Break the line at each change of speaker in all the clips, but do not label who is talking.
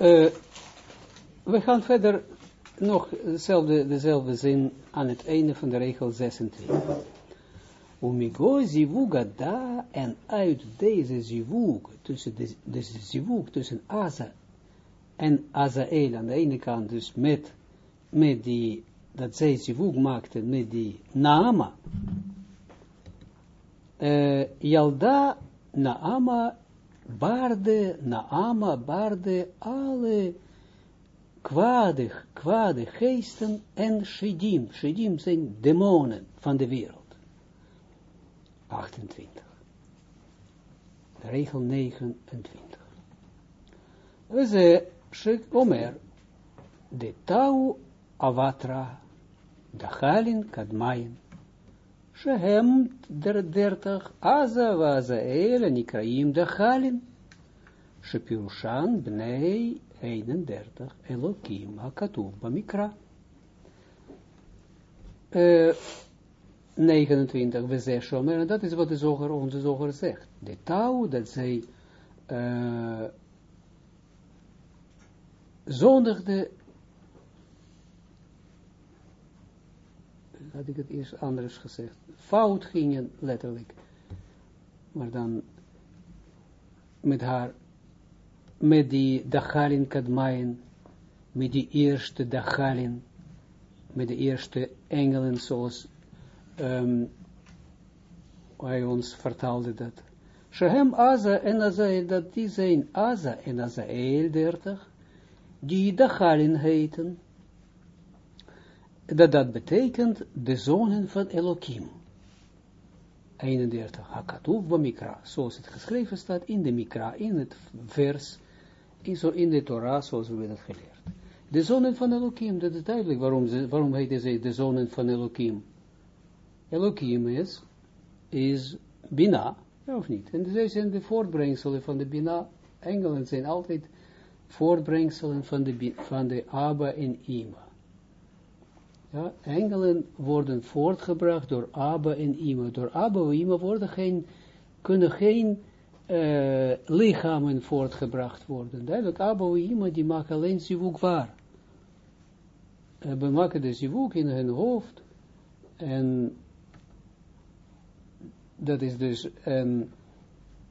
Uh, we gaan verder nog dezelfde, dezelfde zin aan het einde van de regel 26. Umigo zivug da en uit deze zivug, tussen de, deze zivug tussen Asa en Azael aan de ene kant, dus met, met die, dat zij zivug maakte met die Naama, uh, Yalda Naama baarde, Naama baarde alle kwade, kwade geesten en shidim. Shidim zijn demonen van de wereld. 28. Regel 29. We zeggen, Shik Omer, de tau avatra, dachalin kadmayin, shehem der dertach, aza vaza el, nikraim dachalin, shepirushan bnei 31, Elohim HaKatuv Bamikra. Uh, 29, we zeggen Shomer, en dat is wat de zoger, onze zoger zegt. De touw, dat zij uh, zondigde, had ik het eerst anders gezegd, fout gingen letterlijk, maar dan met haar met die Dachalin Kadmain, met die eerste Dachalin, met de eerste engelen, zoals um, hij ons vertaalde dat. Shehem Aza en Azael, dat die zijn Aza en Azael 30, die Dachalin heten. Dat dat betekent de zonen van Elohim. 31, Hakatuv wa Mikra, zoals het geschreven staat in de Mikra, in het vers in, zo in de Torah, zoals we dat geleerd. De zonen van Elohim, dat is duidelijk waarom, ze, waarom heet ze de zonen van Elohim. Elohim is, is Bina, ja of niet? En zij zijn de voortbrengselen van de Bina. Engelen zijn altijd voortbrengselen van de, van de Abba en Ima. Engelen worden voortgebracht door Abba en Ima. Door Abba en Ima worden geen, kunnen geen uh, lichamen voortgebracht worden. Duidelijk, Abba iemand die maken alleen zivuk waar. Uh, we maken de zivuk in hun hoofd en dat is dus um,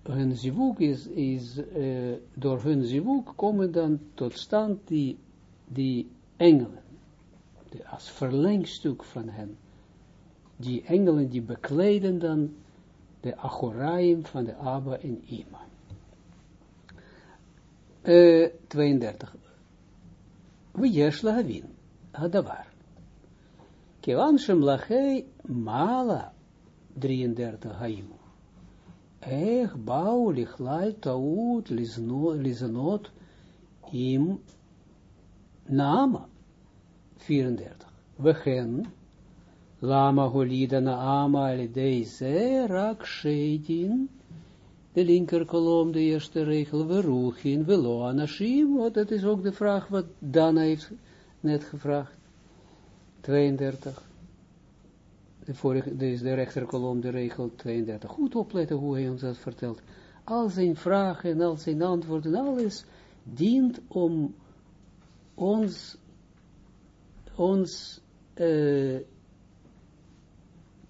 hun zivuk is, is uh, door hun zivuk komen dan tot stand die, die engelen, als verlengstuk van hen. Die engelen die bekleden dan de achoraim van de Abba en Ima. Uh, 32. Weyesh lahavin, hadavar. Kivan shemlachei mala 33 hayu. Ech bau lichlal taut lizenot im nama 34. We Lama holida na ama deze rak. De linker kolom, de eerste regel, we ruchin, we lo anashim. Want dat is ook de vraag wat Dana heeft net gevraagd. 32. De vorige, deze de rechter kolom, de regel 32. Goed opletten hoe hij ons dat vertelt. Al zijn vragen en al zijn antwoorden, alles dient om ons, ons, uh,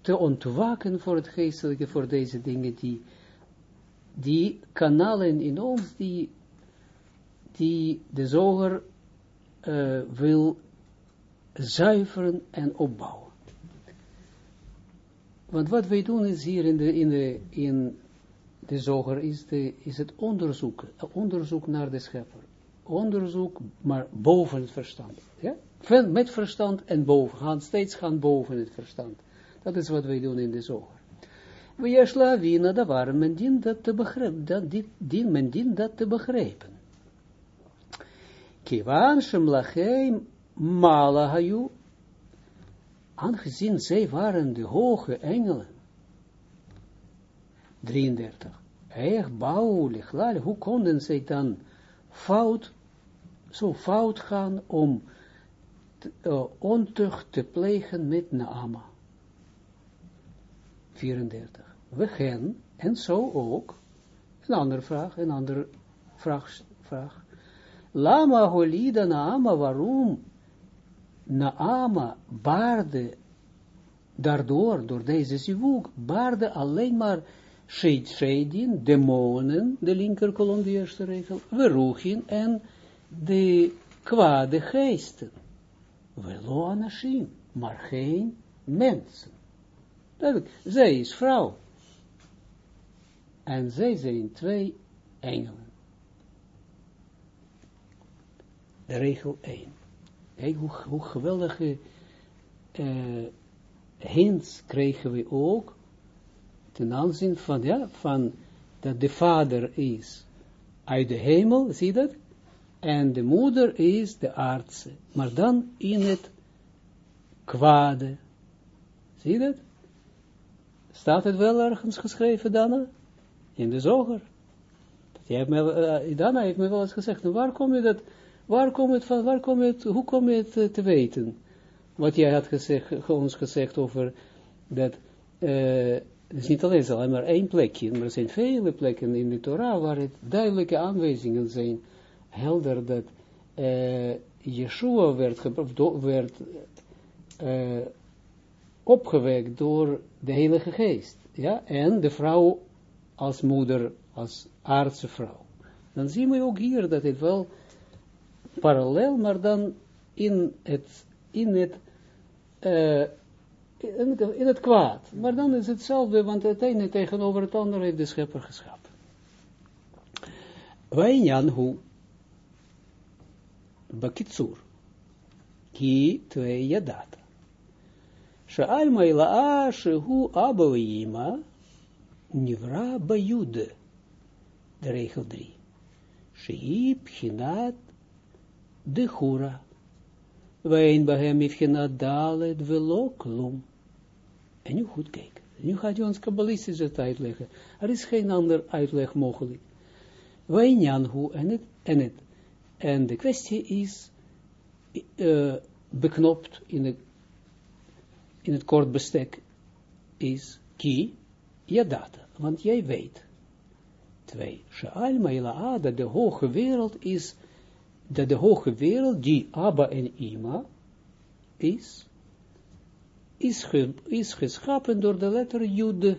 te ontwaken voor het geestelijke, voor deze dingen, die, die kanalen in ons, die, die de zoger uh, wil zuiveren en opbouwen. Want wat wij doen is hier in de, in de, in de zoger, is, de, is het onderzoek, onderzoek naar de schepper. Onderzoek, maar boven het verstand. Met verstand en boven, gaan steeds gaan boven het verstand. Dat is wat wij doen in de zoger. We jasla wina da waren men dient dat te begrijpen, dat dien men dat te begrijpen. Kiwan shemlachei mala hayu, aangezien zij waren de hoge engelen. 33. Eich bouw lichlal, hoe konden zij dan fout, zo fout gaan om uh, ontucht te plegen met Naama. 34. We gaan, en zo ook, een andere vraag, een andere vraag, vraag. Lama holida naama, waarom naama baarde daardoor, door deze zivuk, baarde alleen maar Sheid Sheidin, demonen, de linkerkolom, de eerste regel, Veruchin en de kwade geesten. Velo anashim, maar geen mensen. Zij is vrouw. En zij zijn twee engelen. De regel 1. Kijk hoe, hoe geweldige uh, hints kregen we ook ten aanzien van, ja, van dat de vader is uit de hemel, zie dat? En de moeder is de aardse, maar dan in het kwade. Zie dat? Staat het wel ergens geschreven, Dana? In de zoger. Je hebt me, uh, Dana heeft me wel eens gezegd, nou, waar kom je dat, waar kom het van, waar kom het, hoe kom je het uh, te weten? Wat jij had gezegd, ons gezegd over dat, uh, is niet alleen, alleen maar één plekje, maar er zijn vele plekken in de Torah waar het duidelijke aanwijzingen zijn, helder dat uh, Yeshua werd, werd uh, opgewekt door de Heilige Geest, ja, en de vrouw als moeder, als aardse vrouw. Dan zien we ook hier dat het wel parallel, maar dan in het, in het, uh, in, het kwaad. Maar dan is hetzelfde, want het ene tegenover het andere heeft de schepper geschapen. Wijnjan hoe, bakitsur, ki twee yadata. Sha'al maila'a shehu aba ima, nivra bajude. De regel 3. Shehi pchinat de hura. Wijn bahem ifchinat dalet veloklum. En nu goed kijken. Nu gaat hij ons kabbalistisch het. Er is geen ander uitleg mogelijk. Wijnjanhu en het, en het. En de kwestie is uh, beknopt in, de, in het kort bestek is ki yadata. Want jij weet. Twee. Sha'al a dat de hoge wereld is, dat de hoge wereld, die Abba en Ima, is, is, ge, is geschapen door de letter Jude.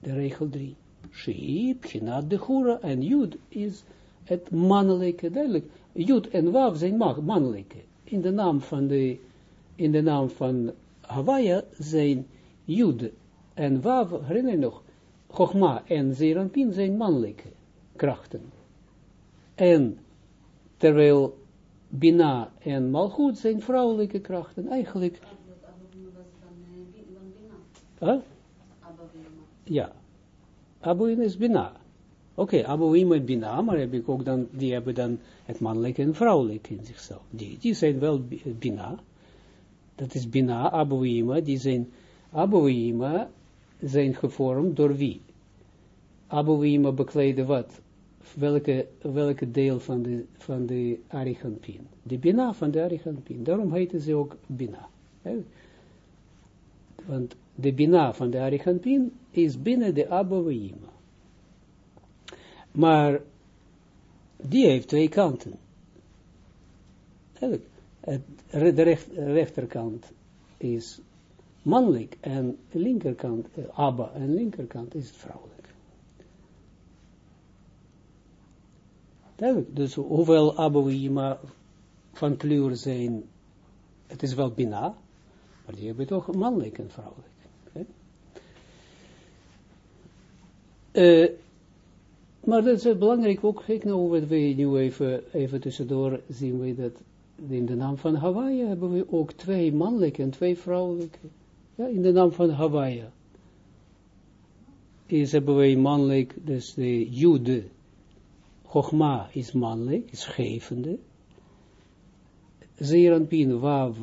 De regel 3. Sheep, Ginat de Hura, en Jud is het mannelijke, duidelijk. Jud en Wav zijn mannelijke. In de naam van de, in de naam van Hawaii zijn Jud en Wav, herinner je nog, Chogma en Zeranpin zijn mannelijke krachten. En terwijl Bina en Malchut zijn vrouwelijke krachten. Eigenlijk. Huh? Ja. Abuim is Bina. Oké, okay, Abuim en Bina, maar heb ik ook dan, die hebben dan het mannelijke en vrouwelijke in zichzelf. Die, die zijn wel Bina. Dat is Bina, Abuima, die zijn, Abuima zijn gevormd door wie? Abuima bekleden wat? welke, welke deel van de, van de Arichampin. De Bina van de Arichampin. Daarom heette ze ook Bina. Want de Bina van de Arichampin is binnen de Abouima. Maar die heeft twee kanten. de recht, rechterkant is mannelijk en linkerkant, eh, Abba en linkerkant is vrouwelijk. Dus hoewel Abouima van kleur zijn, het is wel Bina, maar die hebben toch mannelijk en vrouwelijk. Uh, maar dat is belangrijk ook, kijk nou wat we nu even, even tussendoor zien we dat in de naam van Hawaii hebben we ook twee mannelijke en twee vrouwelijke. Ja, in de naam van Hawaii. Is hebben we mannelijk, dus de Jude, Chogma is mannelijk, is gevende. Zeranpin Wav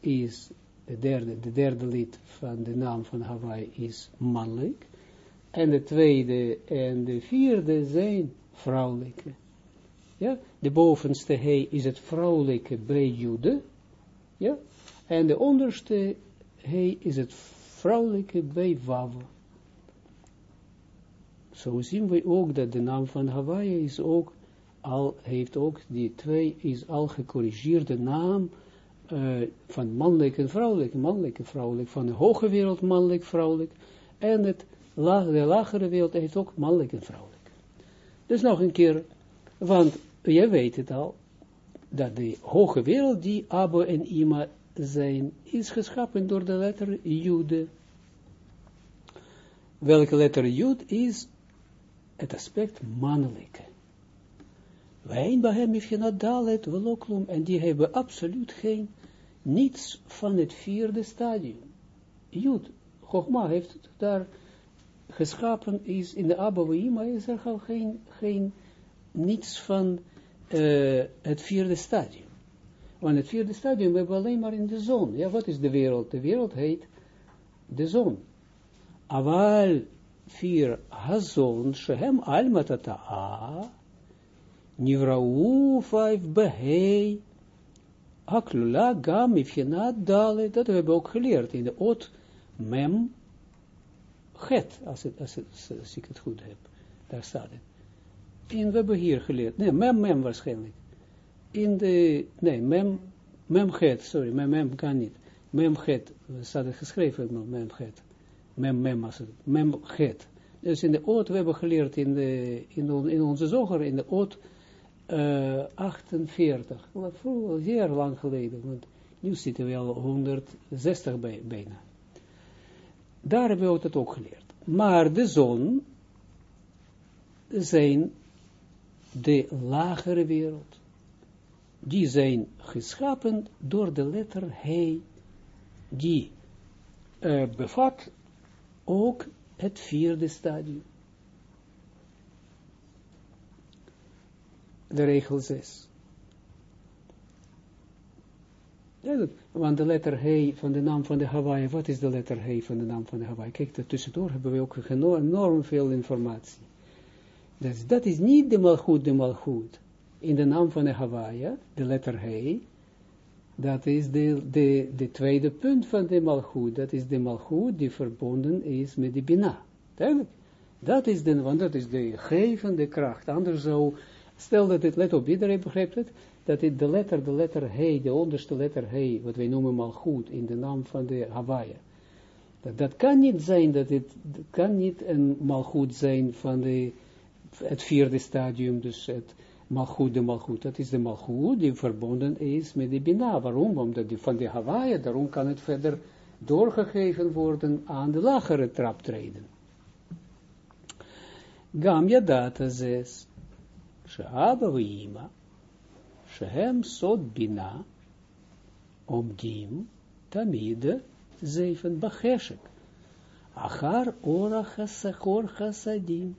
is de derde, de derde lid van de naam van Hawaii is mannelijk. En de tweede en de vierde zijn vrouwelijke. Ja, de bovenste he is het vrouwelijke bij Jude. Ja, en de onderste he is het vrouwelijke bij Wav. zo zien we ook dat de naam van Hawaii is ook al, heeft ook die twee, is al gecorrigeerde naam uh, van mannelijk en vrouwelijk, mannelijk en vrouwelijk, van de hoge wereld mannelijk, vrouwelijk, en het, de lagere wereld heeft ook mannelijk en vrouwelijk. Dus nog een keer, want jij weet het al, dat de hoge wereld die Abba en Ima zijn, is geschapen door de letter Jude. Welke letter Jud is het aspect mannelijke. Wij Bahem Ifjana Dalet Veloklum, en die hebben absoluut geen, niets van het vierde stadium. Jud, Chogma heeft daar geschapen, is in de Abba is er al geen, geen, niets van uh, het vierde stadium. Want het vierde stadium hebben we alleen maar in de zon. Ja, wat is de wereld? De wereld heet de zon. Aval vier hazon, shehem almatata'a, nivrau vijf behei, aklula gam ifjenat dale, dat hebben we ook geleerd in de ot mem het, als, het, als, het, ik het goed heb. Daar staat het. En we hebben hier geleerd, nee, mem mem waarschijnlijk. In de, nee, mem, mem het, sorry, mem mem kan niet. Mem het, staat het geschreven, mem het mem, mem, als het, mem, het. Dus in de oot, we hebben geleerd in, de, in, in onze zoger, in de oot uh, 48, vroeger, zeer lang geleden, want nu zitten we al 160 bij, bijna. Daar hebben we het ook geleerd. Maar de zon zijn de lagere wereld. Die zijn geschapen door de letter He, die uh, bevat ook het vierde stadium. De regel 6. Ja, want de letter He van de naam van de Hawaii, wat is de letter He van de naam van de Hawaii? Kijk, tussendoor hebben we ook enorm veel informatie. Dus dat is niet de malgoed, de malgoed. In de naam van de Hawaii, de letter He, dat is de, de, de tweede punt van de malgoed. Dat is de malgoed die verbonden is met de bina. Dat is de, want dat is de gevende kracht. Anders zou, stel dat het, let op, begrijpt het, dat het de letter, de letter he, de onderste letter he, wat wij noemen malgoed, in de naam van de Hawaii. Dat, dat kan niet zijn, dat het kan niet een malgoed zijn van de, het vierde stadium, dus het, malchut, de malchut, dat is de malchut die verbonden is met de bina. Waarom? Omdat die van de Hawaii, daarom kan het verder doorgegeven worden aan de lagere traptreden. Gam yadata zes, she'aba v'ima, shehem sod bina, omdim, tamide, zeven bacheshek, achar ora chasachor chasadim,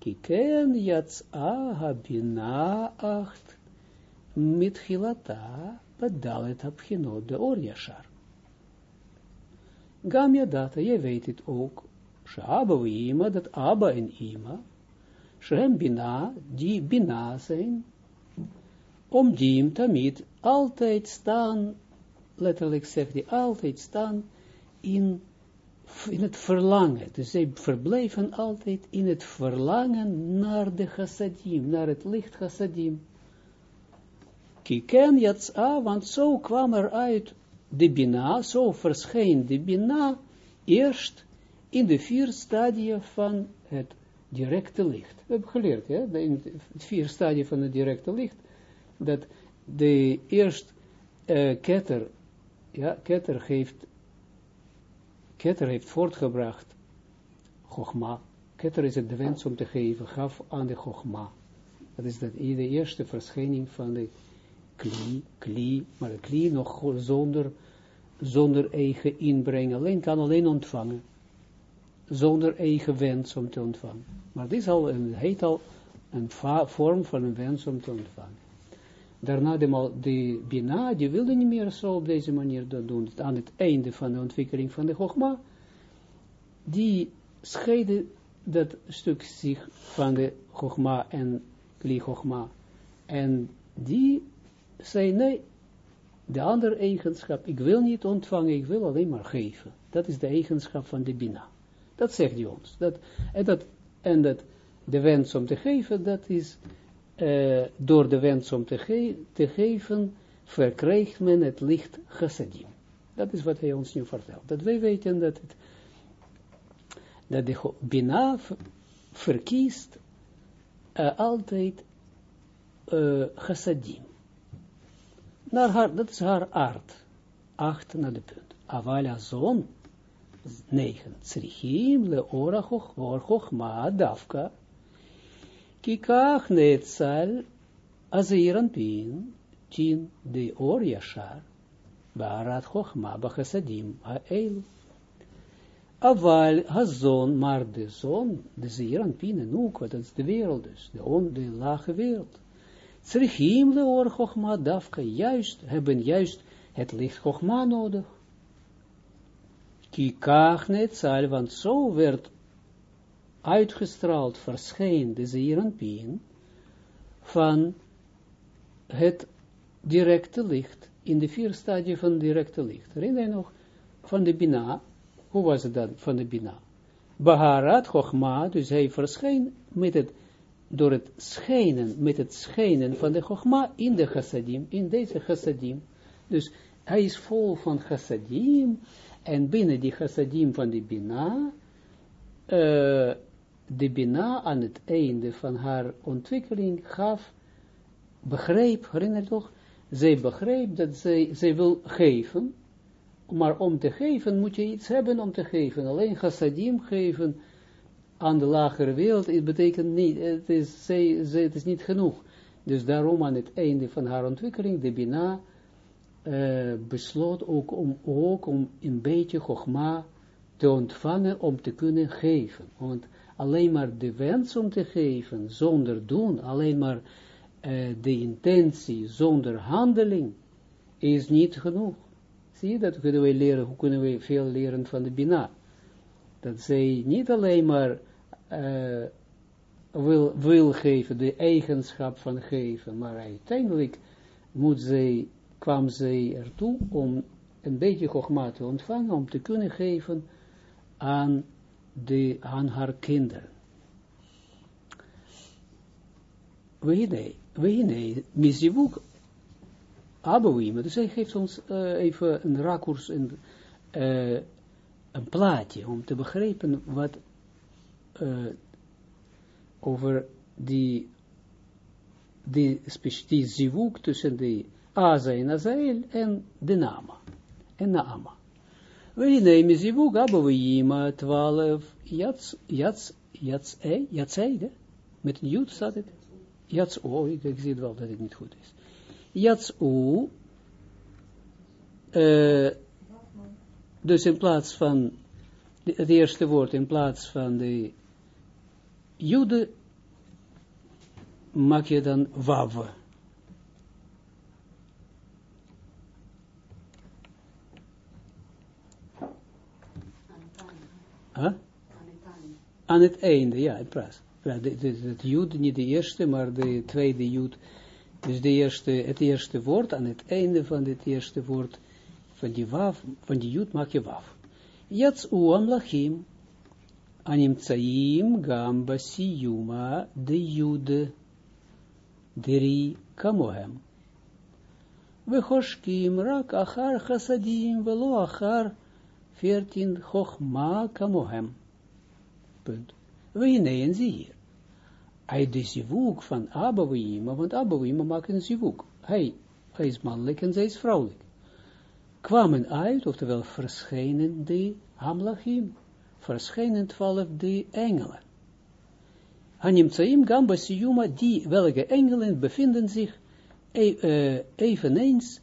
Kiken yatsa habina acht mit hilata bedalet abchinot de orjashar. Gam je dat, je weet het ook, Shaba ima, dat Abba en Ima, Shem bina, die bina zijn, om die tamid altijd staan, letterlijk zegt hij, altijd staan in in het verlangen. Dus zij verblijven altijd in het verlangen naar de chassadim, naar het licht chassadim. Kiken yatsa, want zo kwam er uit de bina, zo verscheen de bina eerst in de vier stadia van het directe licht. We hebben geleerd, ja, in het vier stadia van het directe licht, dat de eerst uh, ketter, ja, ketter geeft Keter heeft voortgebracht Chogma. Keter is het de wens om te geven, gaf aan de Chogma. Dat is dat, de eerste verschijning van de kli, kli, maar de kli nog zonder, zonder eigen inbreng, alleen kan alleen ontvangen. Zonder eigen wens om te ontvangen. Maar dit is al een, heet al een vorm van een wens om te ontvangen. Daarna de, de Bina, die wilde niet meer zo op deze manier dat doen. Aan het einde van de ontwikkeling van de Chogma, die scheiden dat stuk zich van de Chogma en Kli Chogma. En die zei, nee, de andere eigenschap, ik wil niet ontvangen, ik wil alleen maar geven. Dat is de eigenschap van de Bina. Dat zegt hij ons. Dat, en dat En dat de wens om te geven, dat is uh, door de wens om te, te geven, verkrijgt men het licht chassadim. Dat is wat hij ons nu vertelt. Dat wij weten dat, het, dat de Bina verkiest uh, altijd uh, chassadim. Naar haar, dat is haar aard. Acht naar de punt. Avala zon, negen. Tsrichim le ora chochma davka. Kikach neetzal aziran pin, tien de or yashar. Baarat chochma bachasadim ha'el. Aval hazon, maar de zon, de ziran pin en ook, wat is de wereld dus, de, on, de lage wereld. Tsrichim le or chochma juist, hebben juist het licht chochma nodig. Kikach neetzal, want zo werd uitgestraald verscheen de zeeranpien van het directe licht, in de vier stadia van directe licht. Herinner je nog van de Bina, hoe was het dan van de Bina? Baharat Chochma, dus hij verscheen met het, door het schijnen, met het schijnen van de Chochma in de chassadim, in deze chassadim. Dus hij is vol van chassadim, en binnen die chassadim van de Bina, uh, de Bina aan het einde van haar ontwikkeling gaf, begreep, herinner je toch, zij begreep dat zij, zij wil geven, maar om te geven moet je iets hebben om te geven. Alleen chassadim geven aan de lagere wereld, het betekent niet, het is, zij, zij, het is niet genoeg. Dus daarom aan het einde van haar ontwikkeling, de Bina uh, besloot ook om, ook om een beetje gogma te ontvangen om te kunnen geven. Want alleen maar de wens om te geven, zonder doen, alleen maar uh, de intentie, zonder handeling, is niet genoeg. Zie je, dat kunnen we leren, hoe kunnen we veel leren van de Bina. Dat zij niet alleen maar uh, wil, wil geven, de eigenschap van geven, maar uiteindelijk moet zij, kwam zij ertoe om een beetje gogma te ontvangen, om te kunnen geven aan de, aan haar kinderen. Wehine, wehine, mizivuk, abouima, dus hij geeft ons uh, even een rakurs, een, uh, een plaatje, om te begrijpen wat uh, over die, die, die zivuk tussen de Aza en Azael en de Nama, en Naama. Veinei mizivug abaviyima twaalf jats, jats, jats, e, jatseide. Met een jut staat het. Jats o, ik, ik zie wel dat het niet goed is. Jats o, uh, dus in plaats van, het eerste woord in plaats van de jude, maak je dan wav. Huh? Aan het einde, ja, het praat. Ja, het jood, niet de eerste, maar de tweede jood. Dus de eerste, het eerste woord, aan het einde van het eerste woord, van die waf, van die jood maak je waf. Yats uam lachim, gam basiyuma de deri kamohem. We hoshkim rak achar chasadim, velo achar 14, Chochma kamohem. Punt. We nemen zie hier. Uit de zivuk van Abouima, want Abouima maakt een zivuk. Hij, hij is mannelijk en zij is vrouwelijk. Kwamen uit, oftewel verschijnen de Hamlachim, verschijnen twaalf de engelen. Animtsaim gamba siyuma, die welke engelen bevinden zich e, uh, eveneens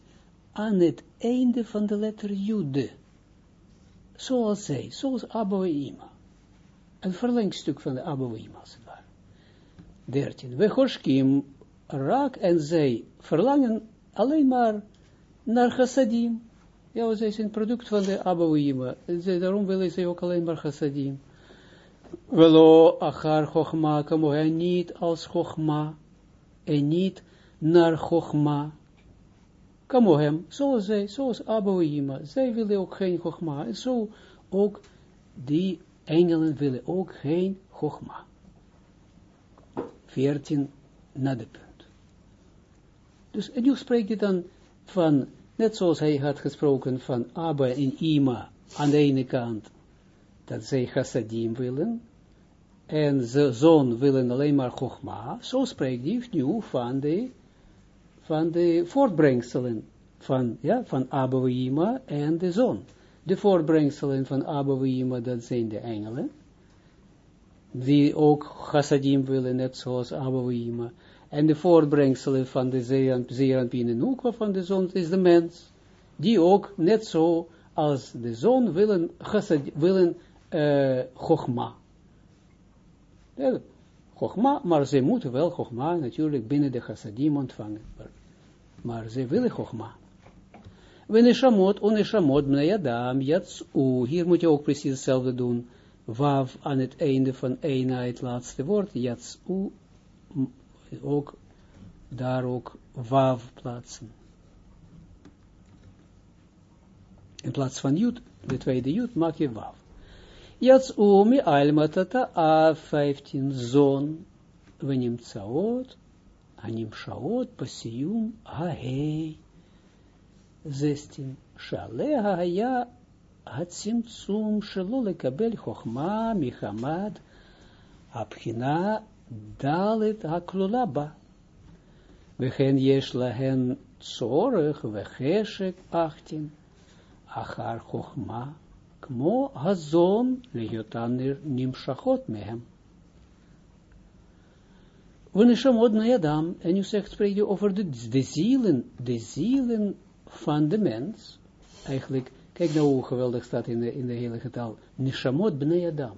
aan het einde van de letter Jude zoals zij, zoals Ima. Een verlengstuk van de Ima, als het ware. 13. We hoshkim raak en zij verlangen alleen maar naar chassadim. Ja, zij zijn product van de Ima. Daarom willen zij ook alleen maar chassadim. Velo achar chogma, niet als chogma, en niet naar chogma kamohem, zoals zij, zoals Abouima, zij willen ook geen Chogma, en zo ook die engelen willen ook geen Chogma. 14 na de punt. Dus en nu spreekt hij dan van, net zoals hij had gesproken van Abba en Ima aan de ene kant, dat zij chassadim willen, en zijn zoon willen alleen maar Chogma, zo spreekt hij nu van de, van de voortbrengselen van, ja, van Abba en de zoon. De voortbrengselen van Abba dat zijn de engelen, die ook chassadim willen, net zoals Abba En de voortbrengselen van de Zeeranpien en Nukwa van de zon is de mens, die ook net zo als de zon willen, chassad, willen uh, Chogma. Chogma, maar ze moeten wel Chogma natuurlijk binnen de chassadim ontvangen. Maar, ze willen Chogma. Weneshamot, oneshamot, bnei yatsu. Hier moet je ook precies hetzelfde doen. Wav aan het einde van eenheid, het laatste woord. Yatsu, ook, daar ook wav plaatsen. In plaats van jut, de tweede jut, maak je wav. Yatsu mi almatata a 15 zon. Venimtsaot, animshaot, pasium, ahei. 16. Shaleha haya hatsimtsum shelo lekabel chochma michamad abchina dalet haklula ba. Wechen yesh lahen tzorech vecheshek 18. Achar chochma kmo hazon lehotanir nimshachot mehem. Wanneer Shamod Nayadam, en u zegt, spreek je over de, de zielen, de zielen van de mens, eigenlijk, kijk nou hoe geweldig staat in de, in de hele getal, Nishamot bnei Adam.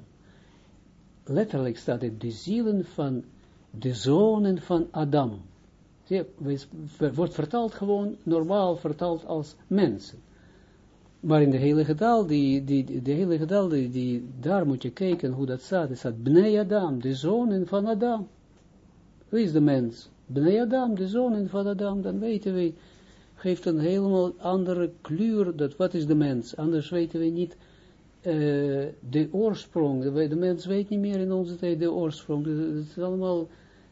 Letterlijk staat het de zielen van de zonen van Adam. Zie, wordt vertaald gewoon, normaal vertaald als mensen. Maar in de hele getal, die, die, de hele die, die, daar moet je kijken hoe dat staat. Het staat Bnei Adam, de zonen van Adam. Wie is de mens? Bnei Adam, de zonen van Adam. Dan weten we geeft een helemaal andere kleur, dat wat is de mens, anders weten we niet uh, de oorsprong, de, mens weet niet meer in onze tijd de oorsprong, dus het is allemaal,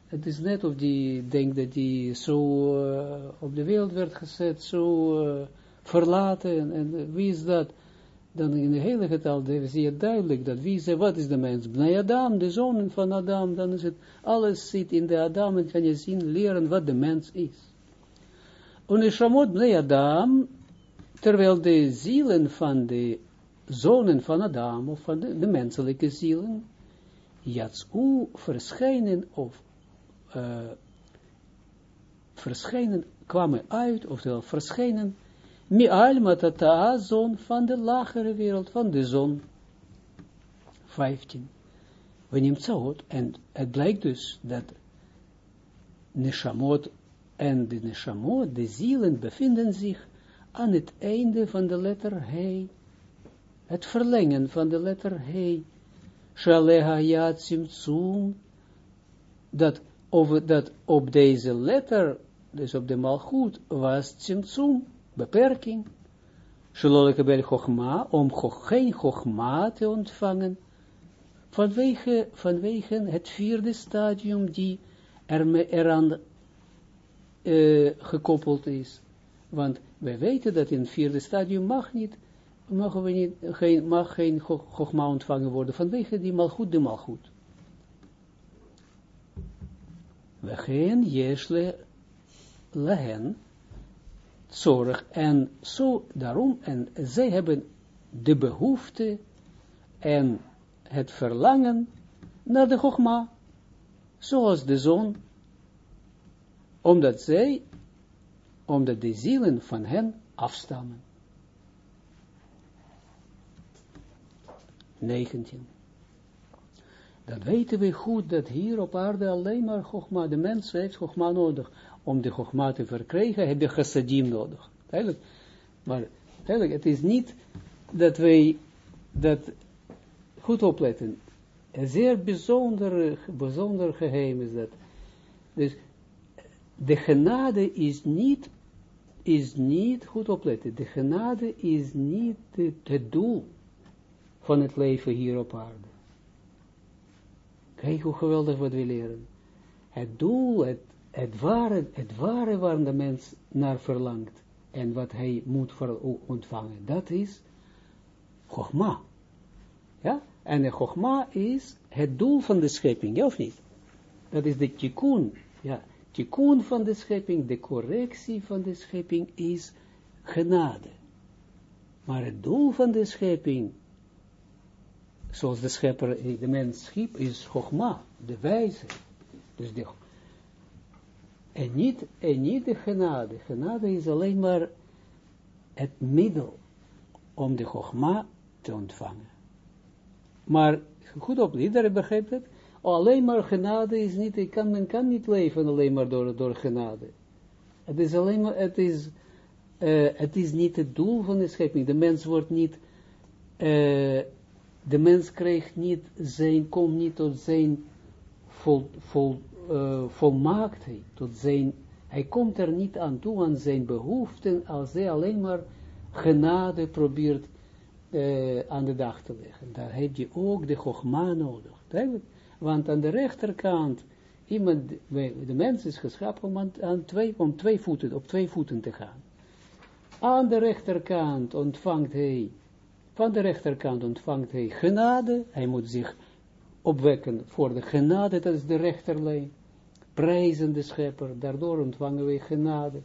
het is net of die denkt dat die zo uh, op de wereld werd gezet, zo uh, verlaten, en, en, wie is dat? Dan in de hele getal zie je duidelijk dat wie is, wat is de mens? Bnei Adam, de zoon van Adam, dan is het, alles zit in de Adam en kan je zien, leren wat de mens is. Uneshamot bnei Adam, terwijl de zielen van de zonen van Adam, of van de, menselijke zielen, Yatsu verschijnen, of uh, verschijnen, kwamen uit, oftewel verschijnen, mi almatata, zon van de lagere wereld, van de zon. 15. We nemen en het blijkt dus dat Neshamot en de neshamot, de zielen, bevinden zich aan het einde van de letter He. Het verlengen van de letter He. Shaleha yad simtsum. Dat, over, dat op deze letter, dus op de malchut, was simtsum, beperking. Shalolekabel chogma, om geen chogma te ontvangen. Vanwege, vanwege het vierde stadium die er, eraan uh, gekoppeld is. Want wij weten dat in het vierde stadium mag niet, mogen we niet, geen, mag geen gogma ontvangen worden vanwege die malgoed de malgoed. We gaan jesle lehen zorg en zo daarom en zij hebben de behoefte en het verlangen naar de gogma, zoals de zon omdat zij, omdat de zielen van hen afstammen. 19. Dat weten we goed, dat hier op aarde alleen maar Chogma, de mens heeft Chogma nodig. Om de Chogma te verkrijgen heb je chassadim nodig. Maar eigenlijk, het is niet dat wij, dat, goed opletten, een zeer bijzonder, bijzonder geheim is dat. Dus de genade is niet, is niet, goed opletten, de genade is niet het doel van het leven hier op aarde. Kijk hoe geweldig wat we leren. het doel, het, het, ware, het ware waar de mens naar verlangt, en wat hij moet ontvangen, dat is Chogma. Ja, en de Chogma is het doel van de schepping, ja of niet? Dat is de tikkun, ja, tikkun van de schepping, de correctie van de schepping is genade. Maar het doel van de schepping, zoals de schepper, de mens schiep, is Chogma, de wijze. Dus de, en niet, en niet de genade. Genade is alleen maar het middel om de Chogma te ontvangen. Maar, goed op, iedereen begrijpt het, alleen maar genade is niet, kan, men kan niet leven alleen maar door, door genade. Het is alleen maar, het is, uh, het is niet het doel van de schepping. De mens wordt niet, uh, de mens krijgt niet zijn, komt niet tot zijn vol, vol, uh, volmaaktheid, tot zijn, hij komt er niet aan toe aan zijn behoeften, als hij alleen maar genade probeert uh, aan de dag te leggen. Daar heb je ook de Chogma nodig. Want aan de rechterkant, iemand, de mens is geschapen om, aan twee, om twee voeten, op twee voeten te gaan. Aan de rechterkant ontvangt hij, van de rechterkant ontvangt hij genade, hij moet zich opwekken voor de genade, dat is de rechterlijn. Prijzen de schepper, daardoor ontvangen wij genade.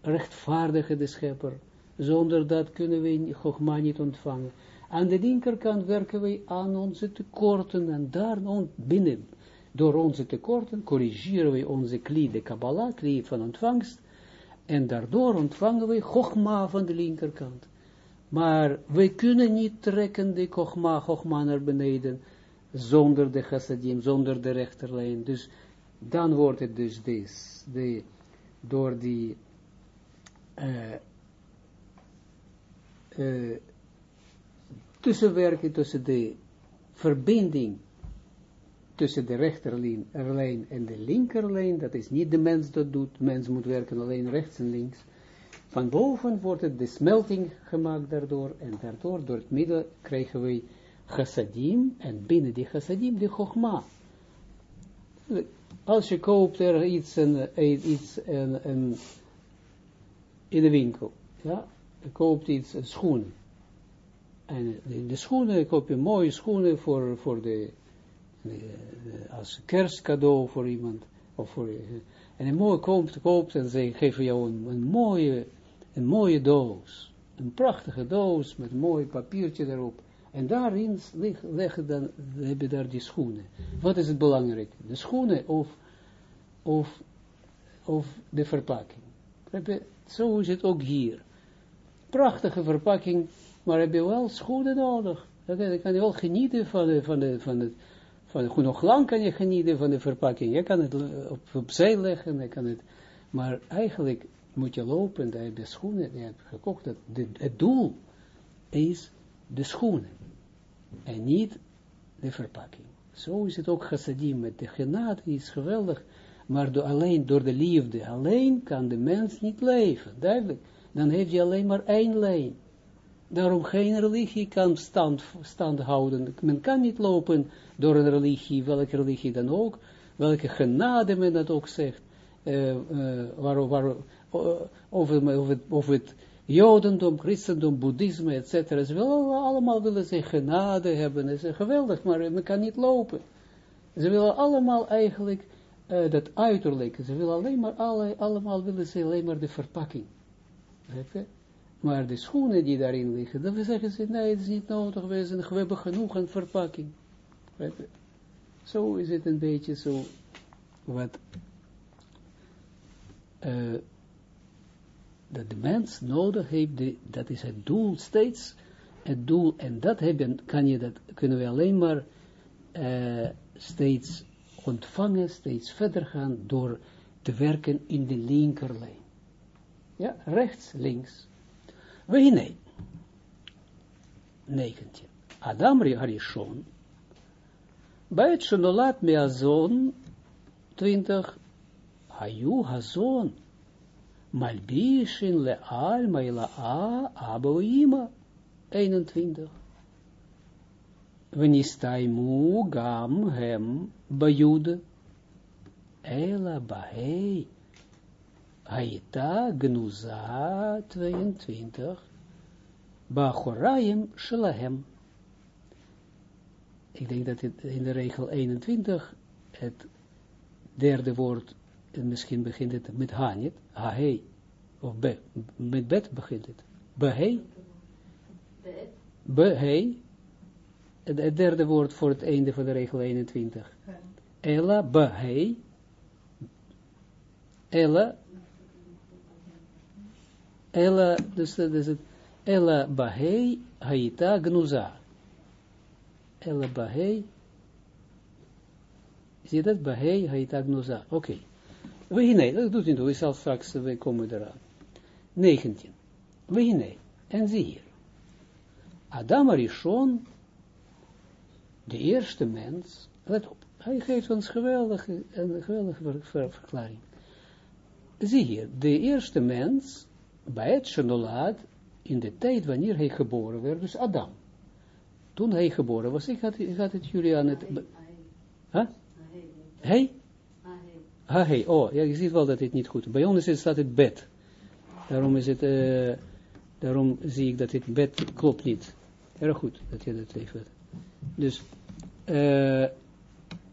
Rechtvaardigen de schepper, zonder dat kunnen wij Chogma niet ontvangen. Aan de linkerkant werken wij aan onze tekorten en daar binnen. Door onze tekorten corrigeren wij onze kli, de Kabbalah, kli van ontvangst. En daardoor ontvangen wij Chogma van de linkerkant. Maar wij kunnen niet trekken de Chogma, Chogma naar beneden, zonder de chassadim, zonder de rechterlijn. Dus dan wordt het dus this, de, door die uh, uh, tussenwerking tussen de verbinding tussen de rechterlijn en de linkerlijn, dat is niet de mens dat doet, de mens moet werken alleen rechts en links. Van boven wordt het de smelting gemaakt daardoor, en daardoor, door het midden, krijgen wij chassadim, en binnen die chassadim de chogma. Als je koopt er iets, en, iets en, in de winkel, ja, je koopt iets, een schoen, en de schoenen, koop je mooie schoenen voor, voor de, als kerstcadeau voor iemand, of voor, en een mooie koopt, koopt en ze geven jou een, een mooie, een mooie doos, een prachtige doos met een mooi papiertje erop, en daarin leggen dan, heb je daar die schoenen. Wat is het belangrijk? De schoenen of, of, of de verpakking? Zo is het ook hier. Prachtige verpakking, maar heb je wel schoenen nodig. Dan kan je wel genieten van de, van de, van het, van, nog lang kan je genieten van de verpakking. Je kan het op, opzij leggen, je kan het, maar eigenlijk moet je lopen, daar heb je schoenen, je hebt gekocht, dat het doel is de schoenen en niet de verpakking. Zo is het ook chassadim met de genade, is geweldig, maar door, alleen door de liefde, alleen kan de mens niet leven, duidelijk. Dan heeft je alleen maar één lijn. Daarom geen religie kan stand, stand houden. Men kan niet lopen door een religie, welke religie dan ook, welke genade men dat ook zegt, uh, uh, waar, uh, over, over, over het Jodendom, Christendom, Boeddhisme, etc. Ze willen allemaal willen ze genade hebben. Dat is geweldig, maar men kan niet lopen. Ze willen allemaal eigenlijk uh, dat uiterlijk. Ze willen alleen maar, alle, allemaal willen ze alleen maar de verpakking. Maar de schoenen die daarin liggen, dan zeggen ze, nee, het is niet nodig, we, zijn, we hebben genoeg aan verpakking. Zo is het een beetje zo, wat... Uh, dat de mens nodig heeft, de, dat is het doel steeds, het doel, en dat hebben, kan je dat, kunnen we alleen maar uh, steeds ontvangen, steeds verder gaan, door te werken in de linkerlijn. Ja, rechts, links. We nee. 19. Adam Harishon, Beit Shenolat Meazon, 20, Hayu Hazon, Malbishin le'al maila'a aboima 21. Venistaimu gam hem bajude Ela Bahei Haita Gnuza 22 Bachorayim Shelahem. Ik denk dat het in de regel 21 het derde woord, en misschien begint het met ha niet, ha-he, of be, met bet begint het. Behei, behei, het derde woord voor het einde van de regel 21. Ella behei, Ella, Ella, dus dat is het, Ella bahei haita gnuza. Ella bahei, zie je dat? Bahei haita gnuza. Oké. We nee, dat doet niet we zal straks, we komen eraan. 19. We nee, en zie hier. Adam Arishon, de eerste mens, let op, hij geeft ons geweldige, een geweldige verklaring. Zie hier, de eerste mens, bij het Shenolad, in de tijd wanneer hij geboren werd, dus Adam. Toen hij geboren was, ik had, ik had het jullie aan het... Huh? Hij? Ha, hey. Oh, ja, je ziet wel dat het niet goed is. Bij ons staat het bed. Daarom is het, uh, daarom zie ik dat het bed klopt niet. Erg goed dat je dat even... Dus, uh,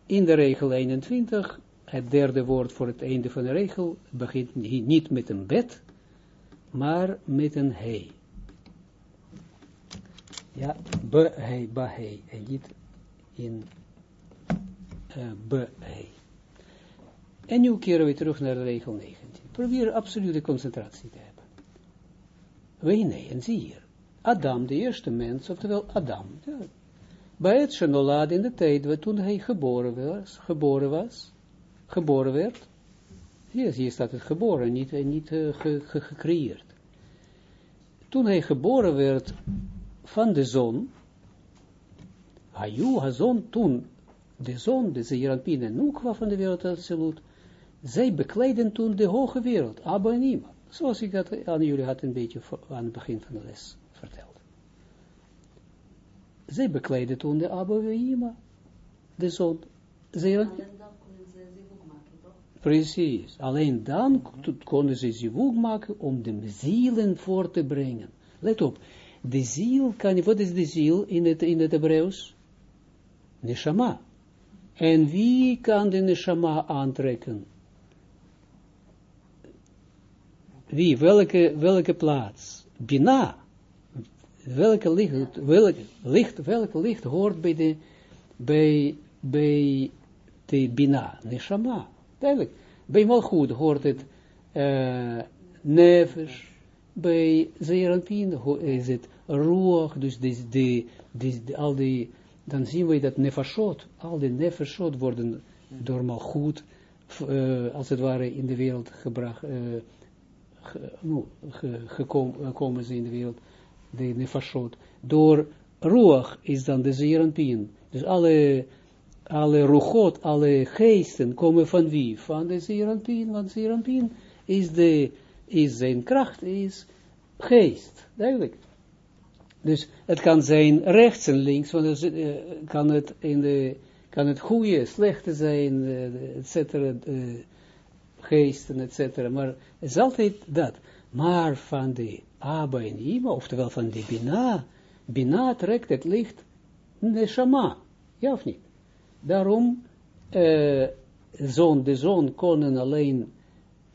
in de regel 21, het derde woord voor het einde van de regel, begint niet met een bed, maar met een hei. Ja, be, hei, ba, hei, en niet in uh, be, hei. En nu keren we terug naar regel 19. Probeer absolute concentratie te hebben. We nee, en zie hier. Adam, de eerste mens, oftewel Adam. Bij het Shenolad in de tijd, toen hij geboren was, geboren was, geboren werd, hier, hier staat het geboren, niet, niet uh, ge, ge, gecreëerd. Toen hij geboren werd van de zon, Hayu, Hazon, toen de zon, de Zeeranpien en Nukwa van de wereld absoluut, zij bekleiden toen de hoge wereld, Abba en Ima. Zoals ik dat aan jullie had een beetje aan het begin van de les verteld. Zij bekleiden toen de Abba en Ima, de zon. Zij, Precies. Alleen dan konden ze zivug maken om de zielen voor te brengen. Let op. De ziel kan, wat is de ziel in het, in het Hebreeuws? Neshama. En wie kan de Neshama aantrekken? Wie? Welke, welke plaats? Bina. Welke licht, welke licht, welke licht hoort bij de, bij, bij de Bina? Neshama. Duidelijk. Bij Malchut hoort het uh, Nefesh. Bij Zeranpin is het Ruach. Dus die, die, die, al die, dan zien we dat Nefashot, al die Nefashot worden door Malchut, uh, als het ware, in de wereld gebracht, uh, ge, nou, ge, gekomen zijn in de wereld, de Nefashot. Door Ruach is dan de Zeranpin. Dus alle alle rochot, alle geesten komen van wie? Van de Zeranpien, want Zeranpien is, de, is zijn kracht, is geest, duidelijk. Dus het kan zijn rechts en links, want het, uh, kan het in de, kan het goede, slechte zijn, et cetera, uh, geesten, et cetera, maar het is altijd dat. Maar van de Abba en Ima, oftewel van de Bina, Bina trekt het licht Neshama, ja of niet? Daarom, uh, zoon, de zoon konden alleen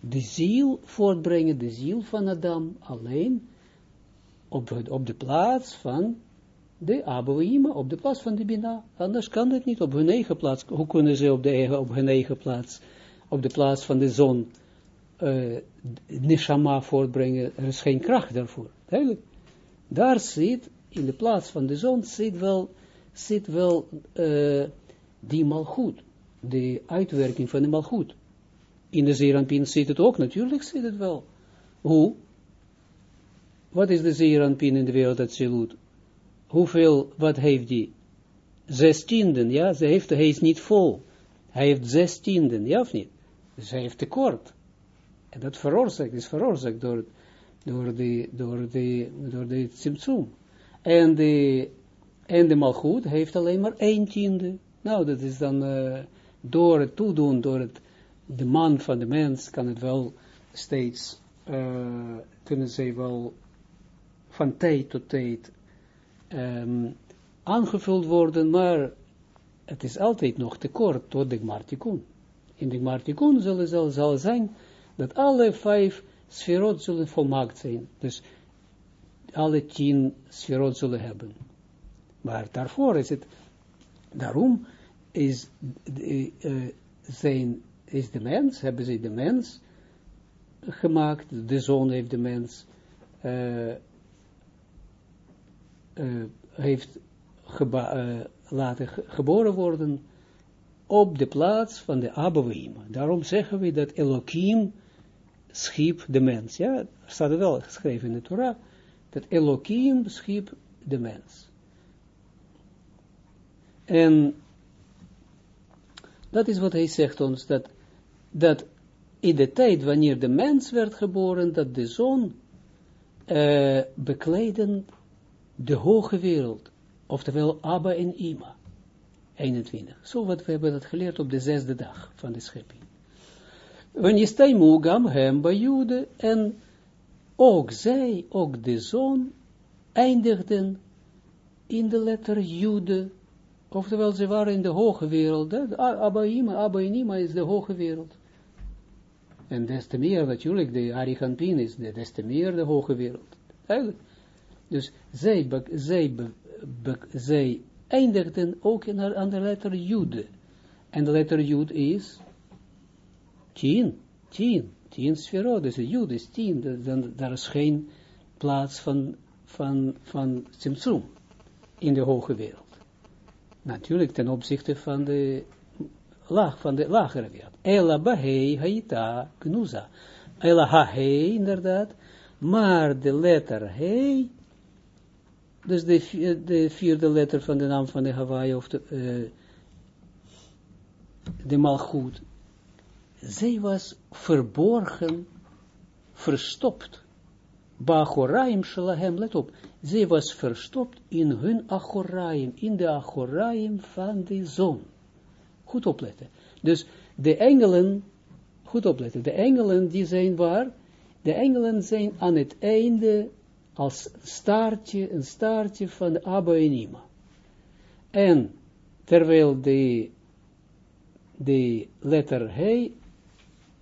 de ziel voortbrengen, de ziel van Adam, alleen op, op de plaats van de Abouima, op de plaats van de Bina. Anders kan het niet op hun eigen plaats. Hoe kunnen ze op, de, op hun eigen plaats, op de plaats van de zon, uh, Neshama voortbrengen? Er is geen kracht daarvoor. Daar zit, in de plaats van de zon, zit wel, zit wel uh, die malgoed, de uitwerking van de malgoed. In de zeeranpien zit het ook, natuurlijk zit het wel. Hoe? Wat is de zeeranpien in de wereld dat ze Hoeveel, wat heeft die? Zestienden, ja, ze heeft, hij is niet vol. Hij heeft zestienden, ja of niet? Hij heeft tekort. En dat veroorzaakt, is veroorzaakt door, door de, door de, door de symptoom. En de, en de malgoed heeft alleen maar een tiende. Nou, dat is dan uh, door het toedoen, door het de man van de mens kan het wel steeds, uh, kunnen zij wel van tijd tot tijd um, aangevuld worden, maar het is altijd nog tekort tot de Gmartikun. In de Gmartikun zal, zal, zal zijn dat alle vijf sferot zullen volmaakt zijn. Dus alle tien sferot zullen hebben. Maar daarvoor is het, daarom is, uh, zijn, is de mens, hebben ze de mens gemaakt, de zoon heeft de mens, uh, uh, heeft laten geboren worden op de plaats van de Abouim. Daarom zeggen we dat Elohim schiep de mens. Ja, staat wel geschreven in de Torah, dat Elohim schiep de mens. En dat is wat hij zegt ons, dat, dat in de tijd wanneer de mens werd geboren, dat de zon uh, bekleden de hoge wereld, oftewel Abba en Ima. 21. Zo wat we hebben dat geleerd op de zesde dag van de schepping. Wanneer gam hem bij Jude en ook zij, ook de zon, eindigden in de letter Jude, oftewel ze waren in de hoge wereld, Abba Ima, Abba Ima is de hoge wereld. En des te meer natuurlijk, de Arigantin is de, des te meer de hoge wereld. Dus zij, zij, zij eindigden ook in, aan de letter Jude. En de letter Jude is tien, tien, tien sferot. Dus Jude is tien, dan, daar is geen plaats van, van, van in de hoge wereld. Natuurlijk ten opzichte van de laag, van de lagere wereld. Ela bahei haita knuza. Ela hahei, inderdaad. Maar de letter hei, dus de, de vierde letter van de naam van de Hawaii, of de, uh, de malgoed, zij was verborgen, verstopt. Bachoraim shalahem, let op, zij was verstopt in hun achoraim, in de achoraim van de zon. Goed opletten. Dus de engelen, goed opletten, de engelen die zijn waar? De engelen zijn aan het einde als staartje, een staartje van Abba en Ima. En terwijl de, de letter He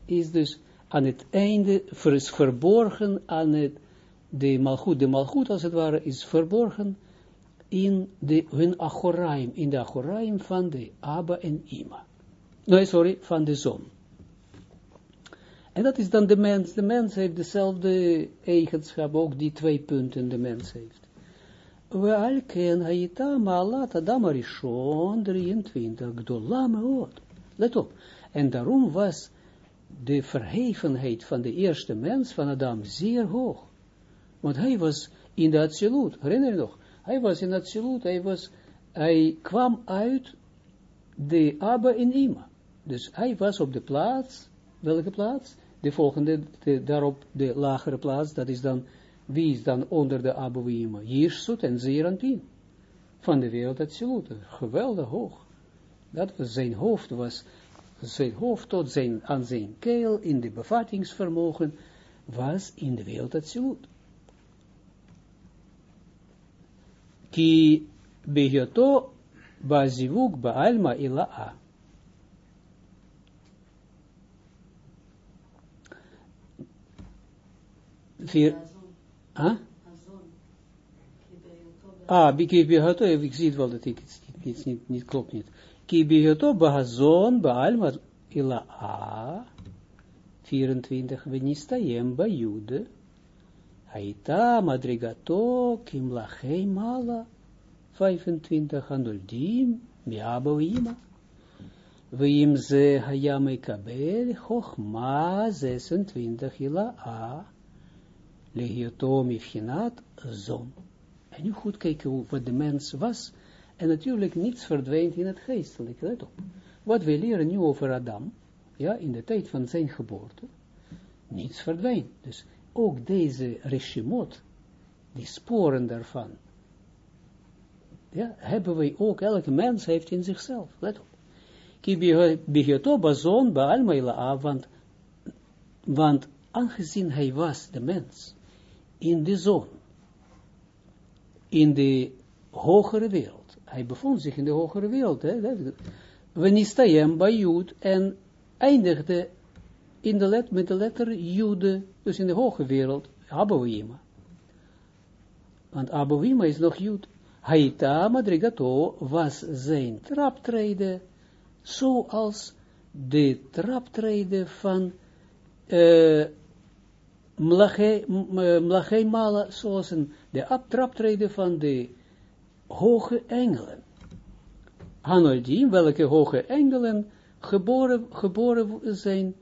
is dus aan het einde, is verborgen aan het, de malgoed, de malgoed als het ware, is verborgen in de, hun achoraim, in de achoraim van de Abba en Ima. Nee, sorry, van de zon. En dat is dan de mens. De mens heeft dezelfde eigenschap, ook die twee punten de mens heeft. We alken haita maalat adam arishon 23 gdola. Let op. En daarom was de verhevenheid van de eerste mens, van Adam, zeer hoog. Want hij was in de absolute, herinner je nog? Hij was in absolute, hij was, hij kwam uit de Abba in Ima. Dus hij was op de plaats, welke plaats? De volgende, de, daarop de lagere plaats, dat is dan, wie is dan onder de Abba in Ima? Jirsut en Zerantin. Van de wereld absolute. Geweldig hoog. Dat was zijn hoofd, was zijn hoofd tot zijn, aan zijn keel in de bevattingsvermogen was in de wereld absolute. Ki behiato bazivuk baalma ila'a. Vier. Huh? Ah, ki behiato, ik zie wel dat ik het niet, niet, niet klopt niet. Ki behiato bahazon baalma ila'a. 24. Venistayem jude. Haita madrigato kimlachei mala 25 anuldim miabo ima. Vim ze hayame kabel hochma 26 ila a legioto mifchinat zon. En nu goed kijken wat de mens was. En natuurlijk niets verdwijnt in het geestelijke. Let op. Wat we leren nu over Adam, ja, in de tijd van zijn geboorte, niets verdwijnt. Dus ook deze reshimot, die sporen daarvan, ja, hebben wij ook, elke mens heeft in zichzelf, let op. ki bihyoto bazon baalma ila want, want aangezien hij was, de mens, in de zon, in de hogere wereld, hij bevond zich in de hogere wereld, Wenistayem bij Jood en eindigde in de let, met de letter Jude, dus in de hoge wereld, Abouima. Want Abouima is nog Jud. Haita Madrigato was zijn traptreden, zoals de traptreden van uh, Mlachei Mala, zoals een, de traptreden van de hoge engelen. Hanodim, welke hoge engelen geboren, geboren zijn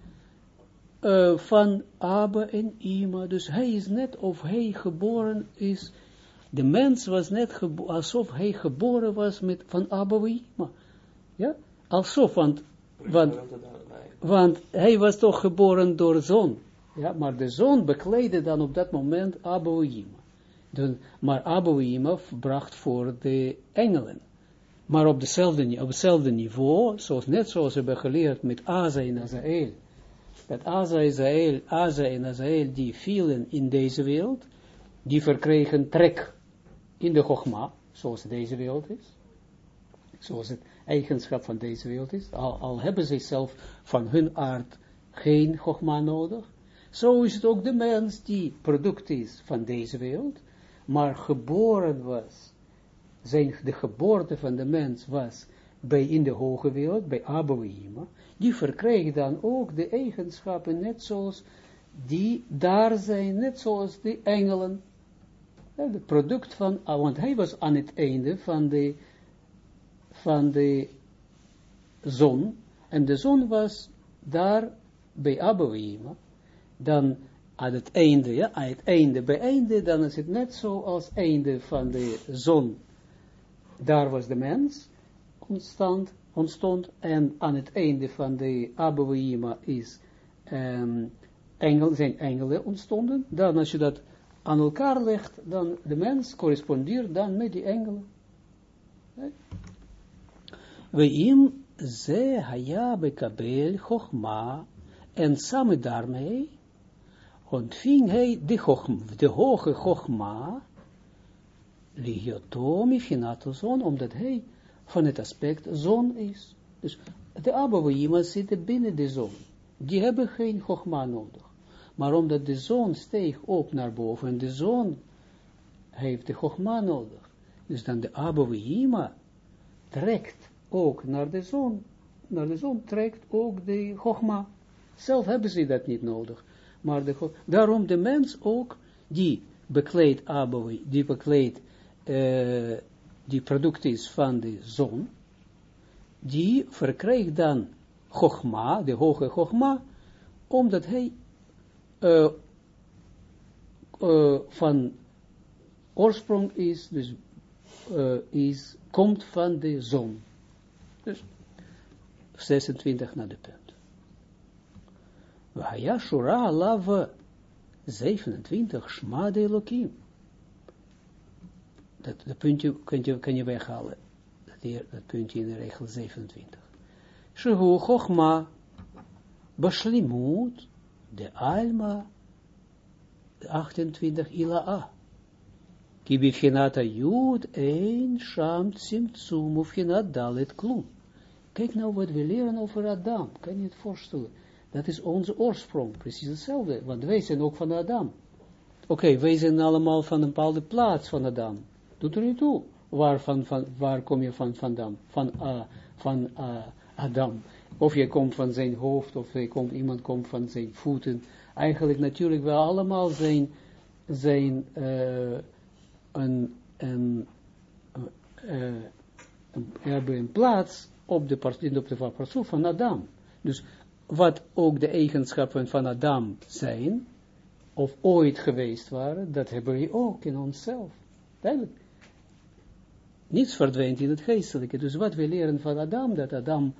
uh, van Abba en Ima. Dus hij is net of hij geboren is, de mens was net alsof hij geboren was met, van Abba en Ima. Ja, alsof, want, want, want hij was toch geboren door zon. Ja, maar de zon bekleedde dan op dat moment Abba en Ima. maar Abba en Ima bracht voor de engelen. Maar op, dezelfde, op hetzelfde niveau, zoals, net zoals we hebben geleerd met Aza en Azael, dat Aza, Aza en Azael, die vielen in deze wereld, die verkregen trek in de Chogma, zoals deze wereld is, zoals het eigenschap van deze wereld is, al, al hebben ze zelf van hun aard geen Chogma nodig, zo is het ook de mens die product is van deze wereld, maar geboren was, zijn, de geboorte van de mens was bij in de hoge wereld, bij Abouima, die verkreeg dan ook de eigenschappen, net zoals die daar zijn, net zoals de engelen. Het product van, ah, want hij was aan het einde van de, van de zon, en de zon was daar bij Abouima, dan aan het einde, ja, aan het einde, bij einde, dan is het net zoals einde van de zon. Daar was de mens, ontstand, ontstond, en aan het einde van de Abouima is um, zijn engelen ontstonden, dan als je dat aan elkaar legt, dan de mens correspondeert dan met die engelen. We im ze haya bekabel chokma, en samen daarmee ontving hij de, chokma, de hoge chokma, ligiotomi finatozon, omdat hij van het aspect zon is. Dus de Abouima zitten binnen de zon. Die hebben geen Chogma nodig. Maar omdat de zon steeg op naar boven en de zon heeft de Chogma nodig. Dus dan de Abouima trekt ook naar de zon. Naar de zon trekt ook de Chogma. Zelf hebben ze dat niet nodig. Maar de, daarom de mens ook, die bekleedt Abouima, die bekleedt uh, die product is van de zon, die verkrijgt dan Chogma, de hoge Chogma, omdat hij uh, uh, van oorsprong is, dus is, komt van de zon. Dus 26 naar de. Vahaya Shura lava 27 Shma de Elohim dat, dat puntje kun je, kan je weghalen. Dat, dat puntje in de regel 27. Shehu Chochma Bashlimut de Alma 28 Ila'a. Ki bifchinata Jud een Sham Tsimtsum ufchinat Dalet Klum. Kijk nou wat we leren over Adam. Kan je het voorstellen? Dat is onze oorsprong. Precies hetzelfde. Want wij zijn ook van Adam. Oké, wij zijn allemaal van een bepaalde plaats van Adam doet er niet toe. Waar, van, waar kom je van? Van, uh, van uh, Adam. Of je komt van zijn hoofd, of je komt, iemand komt van zijn voeten. Eigenlijk natuurlijk wel allemaal zijn, zijn uh, een, een, uh, hebben een plaats op de, op de van Adam. Dus wat ook de eigenschappen van Adam zijn, of ooit geweest waren, dat hebben we ook in onszelf. Duidelijk niets verdwijnt in het geestelijke. Dus wat we leren van Adam, dat Adam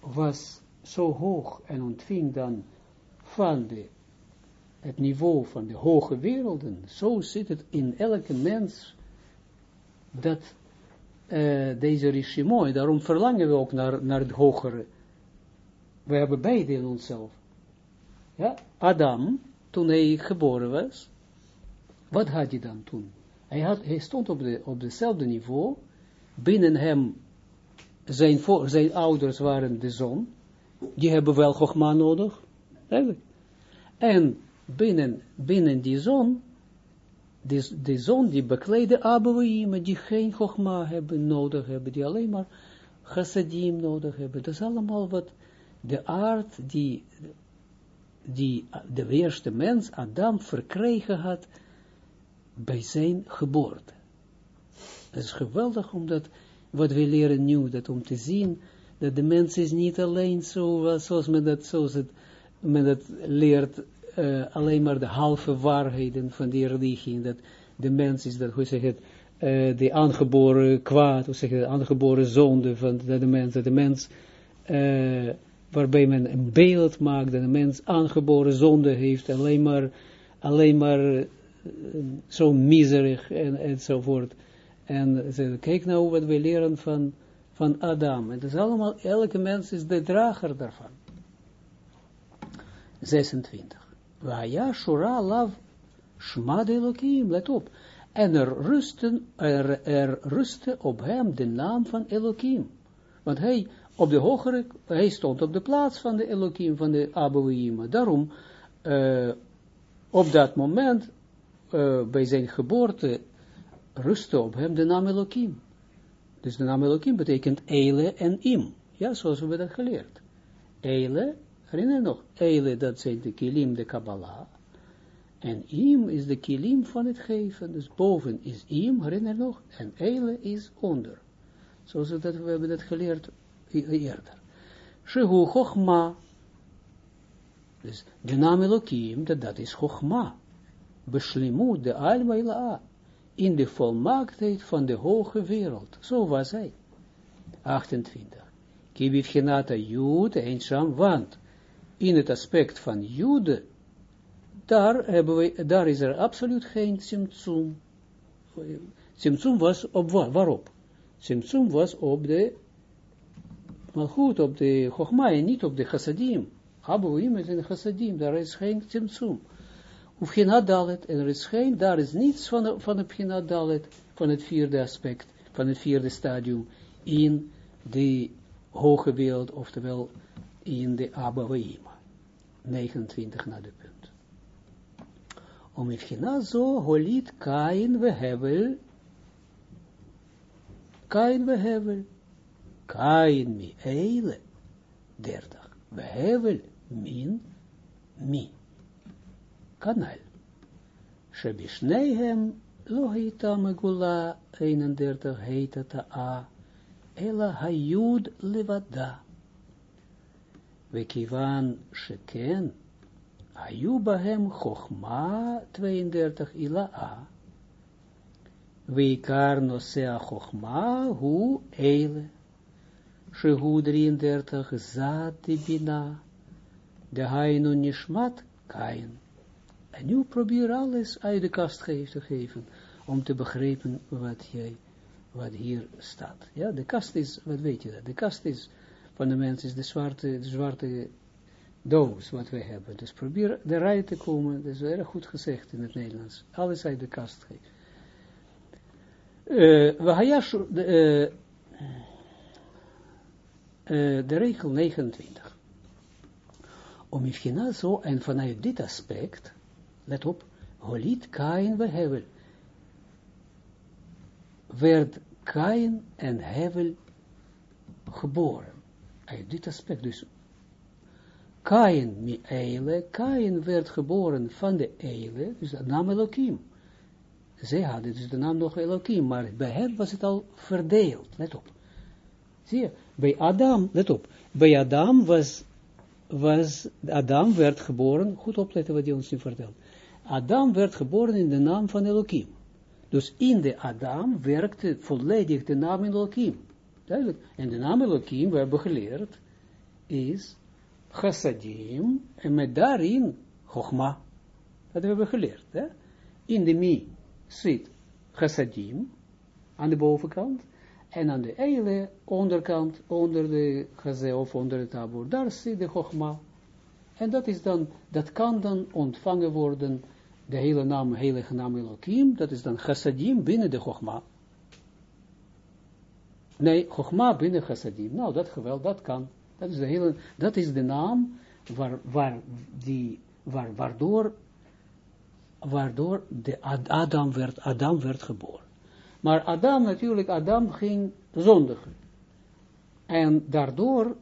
was zo hoog en ontving dan van de, het niveau van de hoge werelden. Zo zit het in elke mens dat uh, deze Rishimoi, daarom verlangen we ook naar, naar het hogere. We hebben beide in onszelf. Ja, Adam, toen hij geboren was, wat had hij dan toen? Hij, had, hij stond op, de, dezelfde niveau, binnen hem, zijn, voor, zijn ouders waren de zon, die hebben wel Chogma nodig, en binnen, binnen die zon, die, die zon die bekleden Abouim, die geen Chogma hebben, nodig hebben, die alleen maar chassadim nodig hebben. Dat is allemaal wat de aard die, die de eerste mens, Adam, verkregen had bij zijn geboorte. Het is geweldig omdat wat we leren nu, dat om te zien, dat de mens is niet alleen zo, zoals men dat, zoals het, men dat leert, uh, alleen maar de halve waarheden van die religie, dat de mens is, dat, hoe zeg het, uh, de aangeboren kwaad, hoe zeg je, de aangeboren zonde van de, de mens, dat de mens, uh, waarbij men een beeld maakt, dat de mens aangeboren zonde heeft, alleen maar, alleen maar zo miserig en, enzovoort. En ze, kijk nou wat we leren van, van Adam. Het is allemaal, elke mens is de drager daarvan. 26. Vaya shura lav shmad Elohim, let op. En er rusten, er, er op hem de naam van Elohim. Want hij, op de hogere, hij stond op de plaats van de Elohim, van de Abouima. Daarom, uh, op dat moment, uh, bij zijn geboorte, rustte op hem de naam Elohim. Dus de naam Elohim betekent Eile en Im. Ja, zoals we dat geleerd. Eile, herinner je nog? Eile, dat zijn de kilim, de Kabbalah. En Im is de kilim van het geven. Dus boven is Im, herinner je nog? En Eile is onder. Zoals dat, we hebben dat geleerd eerder. Shehu Chochma. Dus de naam Elohim, dat, is Chochma. Beslimu de Alma Ila'a in de volmaaktheid van de hoge wereld. Zo was hij. 28. Kibif genata Jude en Sham, want in het aspect van Jude, daar, hebben we, daar is er absoluut geen Simtsum. Simtsum was op? Waarop? Simtsum was op de, goed, op de Chogma niet op de Chassadim. Abu is in Chassadim, daar is geen Simtsum. Ufchina Dalet, en er is geen, daar is niets van, van het Dalet, van het vierde aspect, van het vierde stadium, in de hoge wereld, oftewel in de Abba 29 naar de punt. Om Ufchina zo holit Kain we Hevel, Kain we Hevel, Kain mi Eile, 30, we Hevel min mi kanal. Shebishneihem lo heita megula 31 heita a ela hayud levada. Wekivan sheken chochma 32 ila a. Weikar nosea chochma hu eile. Shehu 33 zati bina. De hainu nishmat kain. En nu probeer alles uit de kast te geven, om te begrijpen wat, jij, wat hier staat. Ja, de kast is, wat weet je dat? De kast is, van de mens is de zwarte, de zwarte doos wat wij hebben. Dus probeer eruit te komen, dat is erg goed gezegd in het Nederlands. Alles uit de kast geven. Uh, uh, de regel 29. Om je zo, en vanuit dit aspect, let op, Holit Kain we Hevel. Werd Kain en Hevel geboren. Uit dit aspect dus. Kain mi Eile, Kain werd geboren van de Eile, dus de naam Elohim. Zij hadden dus de naam nog Elohim, maar bij hem was het al verdeeld, let op. Zie je, bij Adam, let op, bij Adam was, was Adam werd geboren, goed opletten wat hij ons nu vertelt. Adam werd geboren in de naam van Elohim. Dus in de Adam werkte volledig de naam Elohim. Duidelijk. En de naam Elohim, we hebben geleerd, is chassadim, en met daarin chogma. Dat hebben we geleerd. Hè? In de mi zit chassadim, aan de bovenkant, En aan de eile onderkant, onder de geze of onder de tabor, daar zit de chogma. En dat is dan, dat kan dan ontvangen worden, de hele naam, heilige naam Elohim, dat is dan chassadim binnen de chogma. Nee, chogma binnen chassadim. Nou, dat geweld, dat kan. Dat is de hele, dat is de naam waar, waar die, waar, waardoor, waardoor de Adam werd, Adam werd geboren. Maar Adam natuurlijk, Adam ging zondigen. En daardoor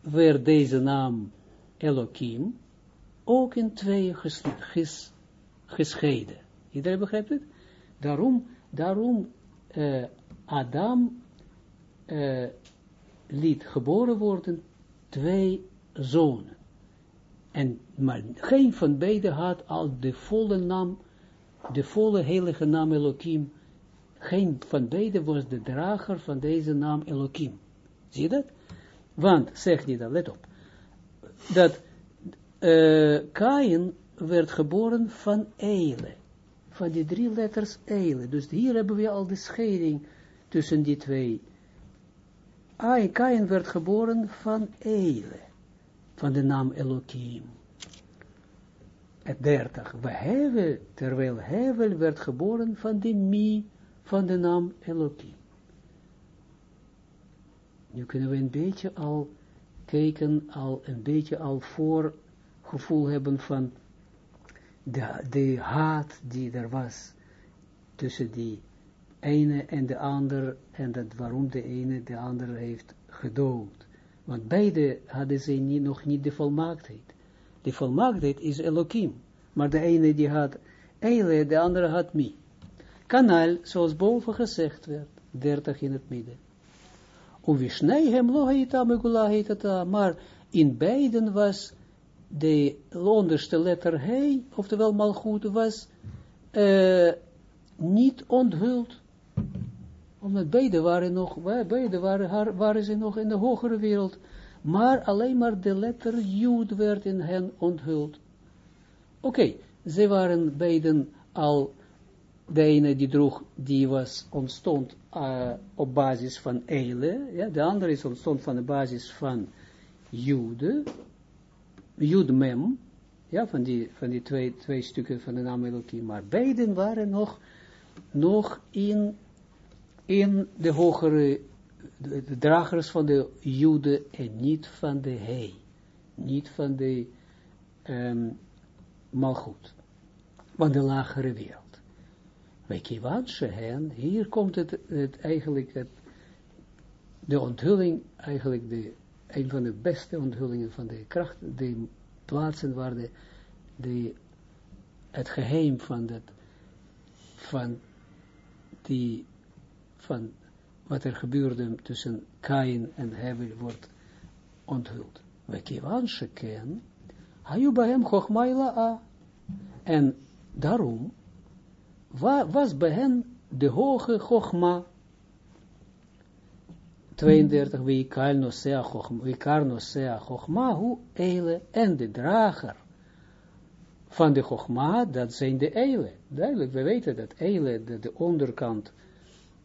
werd deze naam Elohim ook in twee ges, ges, gescheiden. Iedereen begrijpt het? Daarom, daarom uh, Adam uh, liet geboren worden twee zonen. En, maar geen van beiden had al de volle naam, de volle heilige naam Elohim. Geen van beiden was de drager van deze naam Elohim. Zie je dat? Want, zegt hij dan, let op, dat uh, Kain werd geboren van Eile. Van die drie letters Eile. Dus hier hebben we al de scheiding tussen die twee. Ah, Kain werd geboren van Eile van de naam Elohim. Het dertig. We hebben, terwijl Hevel werd geboren van de Mi van de naam Elohim. Nu kunnen we een beetje al kijken, al een beetje al voorgevoel hebben van de, de haat die er was tussen die ene en de ander, en dat waarom de ene de ander heeft gedood. Want beide hadden ze niet, nog niet de volmaaktheid. De volmaaktheid is Elohim. Maar de ene die had Eile, de andere had Mi. Kanaal, zoals boven gezegd werd, 30 in het midden. Uvishnei hem lo heita megula heitata, maar in beiden was de onderste letter he, oftewel malgoed, was uh, niet onthuld omdat beide waren nog, beide waren, waren ze nog in de hogere wereld. Maar alleen maar de letter Jud werd in hen onthuld. Oké, ze waren beiden al, de ene die droeg, die was ontstond uh, op basis van Eile, ja, de andere is ontstond van de basis van Jude, Jud Mem, ja, van die, van die twee, twee stukken van de naam maar beiden waren nog, nog in in de hogere, de, dragers van de Joden en niet van de Hei, niet van de um, Malchut, van de lagere wereld. Wij hen, hier komt het, het eigenlijk, het, de onthulling, eigenlijk de, een van de beste onthullingen van de kracht, de plaatsen waar de, de het geheim van dat, van die van wat er gebeurde tussen Kain en Hevel wordt onthuld. We kivan sheken, hayu. En daarom was bij hen de hoge chokma 32, wie kar nosea chokma, hu eile, en de drager van de chokma, dat zijn de eile. Duidelijk, we weten dat eile, de, de onderkant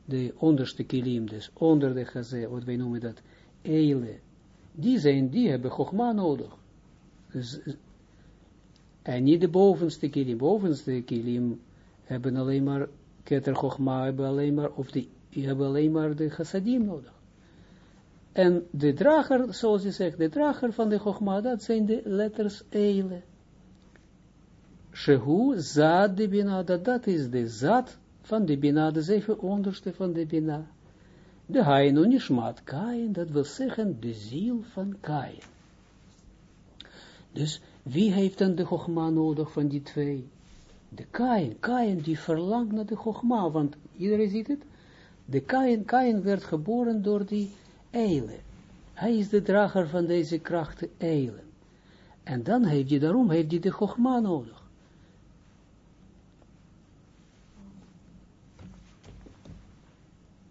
de onderste kilim, dus onder de gazé, wat wij noemen dat, eile, die zijn, die hebben chogma nodig. Dus, en niet de bovenste kilim, bovenste kilim hebben alleen maar keter chogma, hebben alleen maar, of die, hebben alleen maar de chassadim nodig. En de drager, zoals je zegt, de drager van de chogma, dat zijn de letters eile. Shehu, zad de bina, dat, is de zad van de Bina, de zeven onderste van de Bina. De Hainu Nishmat Kain, dat wil zeggen de ziel van Kain. Dus wie heeft dan de Chogma nodig van die twee? De Kain, Kain die verlangt naar de Chogma, want iedereen ziet het. De Kain, Kain werd geboren door die eilen. Hij is de drager van deze krachten eilen. En dan heeft hij, daarom heeft hij de Chogma nodig.